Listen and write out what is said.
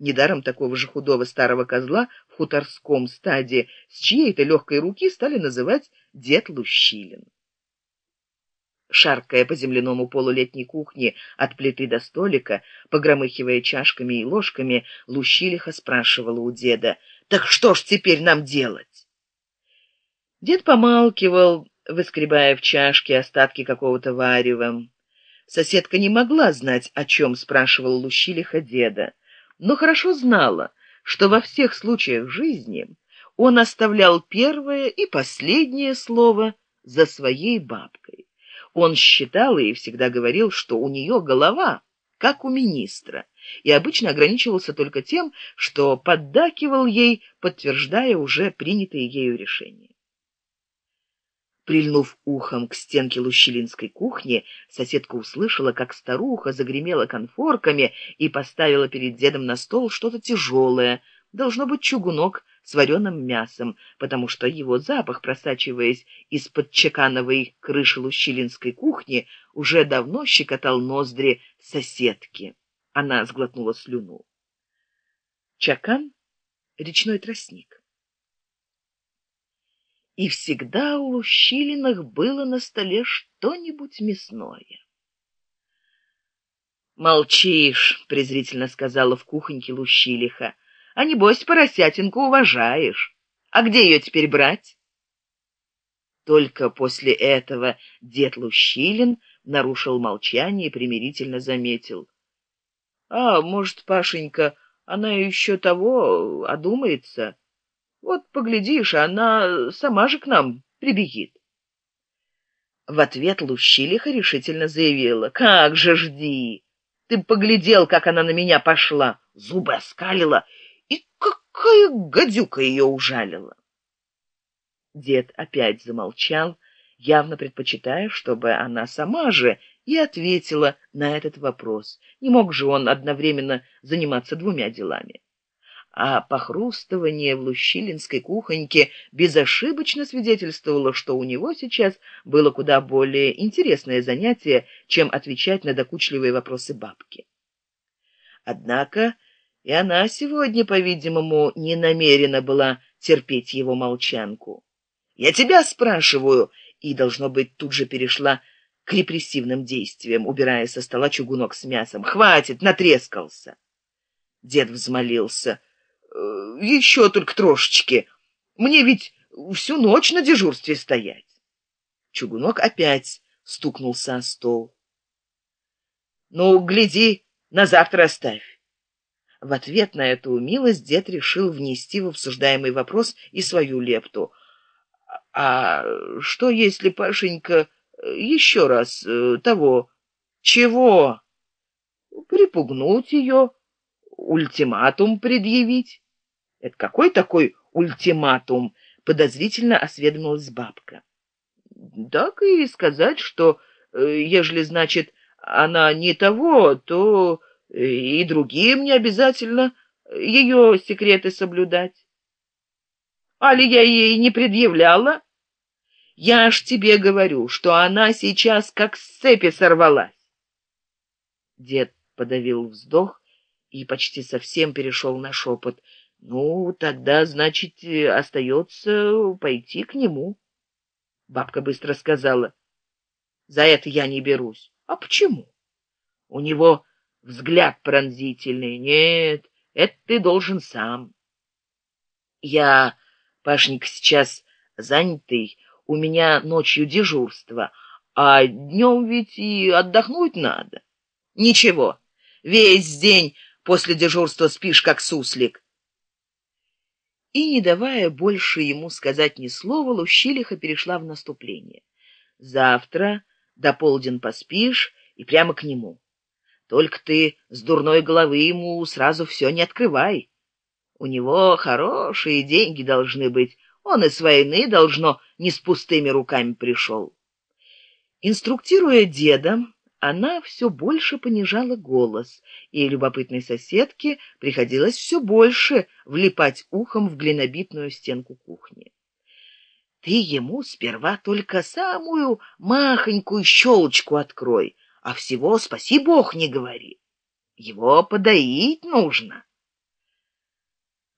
Недаром такого же худого старого козла в хуторском стаде с чьей-то легкой руки стали называть дед Лущилин. Шаркая по земляному полу летней кухни от плиты до столика, погромыхивая чашками и ложками, Лущилиха спрашивала у деда, «Так что ж теперь нам делать?» Дед помалкивал, выскребая в чашке остатки какого-то варева. Соседка не могла знать, о чем спрашивал Лущилиха деда но хорошо знала, что во всех случаях жизни он оставлял первое и последнее слово за своей бабкой. Он считал и всегда говорил, что у нее голова, как у министра, и обычно ограничивался только тем, что поддакивал ей, подтверждая уже принятые ею решения. Прильнув ухом к стенке лущелинской кухни, соседка услышала, как старуха загремела конфорками и поставила перед дедом на стол что-то тяжелое, должно быть чугунок с вареным мясом, потому что его запах, просачиваясь из-под чекановой крыши лущелинской кухни, уже давно щекотал ноздри соседки. Она сглотнула слюну. Чакан — речной тростник и всегда у Лущилиных было на столе что-нибудь мясное. «Молчишь», — презрительно сказала в кухоньке Лущилиха, «а небось поросятинку уважаешь. А где ее теперь брать?» Только после этого дед Лущилин нарушил молчание и примирительно заметил. «А, может, Пашенька, она еще того одумается?» Вот, поглядишь, она сама же к нам прибегит. В ответ Лущилиха решительно заявила. «Как же жди! Ты поглядел, как она на меня пошла!» Зубы оскалила, и какая гадюка ее ужалила! Дед опять замолчал, явно предпочитая, чтобы она сама же и ответила на этот вопрос. Не мог же он одновременно заниматься двумя делами а похрустывание в лущилинской кухоньке безошибочно свидетельствовало, что у него сейчас было куда более интересное занятие, чем отвечать на докучливые вопросы бабки. Однако и она сегодня, по-видимому, не намерена была терпеть его молчанку. «Я тебя спрашиваю!» и, должно быть, тут же перешла к репрессивным действиям, убирая со стола чугунок с мясом. «Хватит, натрескался!» Дед взмолился — еще только трошечки. Мне ведь всю ночь на дежурстве стоять. Чугунок опять стукнулся о стол. Ну, гляди, на завтра оставь. В ответ на эту милость дед решил внести в обсуждаемый вопрос и свою лепту. А что, если Пашенька еще раз э, того... Чего? Припугнуть ее, ультиматум предъявить. Это какой такой ультиматум? Подозрительно осведомилась бабка. Так и сказать, что, э, ежели, значит, она не того, то э, и другим не обязательно ее секреты соблюдать. Али я ей не предъявляла? Я ж тебе говорю, что она сейчас как с цепи сорвалась. Дед подавил вздох и почти совсем перешел на шепот. «Ну, тогда, значит, э, остается пойти к нему». Бабка быстро сказала. «За это я не берусь». «А почему?» «У него взгляд пронзительный. Нет, это ты должен сам». «Я, Пашник, сейчас занятый, у меня ночью дежурство, а днем ведь и отдохнуть надо». «Ничего, весь день после дежурства спишь, как суслик. И, не давая больше ему сказать ни слова, Лущилиха перешла в наступление. Завтра до полдень поспишь и прямо к нему. Только ты с дурной головы ему сразу все не открывай. У него хорошие деньги должны быть, он и с войны, должно, не с пустыми руками пришел. Инструктируя деда, она все больше понижала голос, и любопытной соседке приходилось все больше влипать ухом в глинобитную стенку кухни. Ты ему сперва только самую махонькую щелочку открой, а всего спаси бог не говори. Его подоить нужно.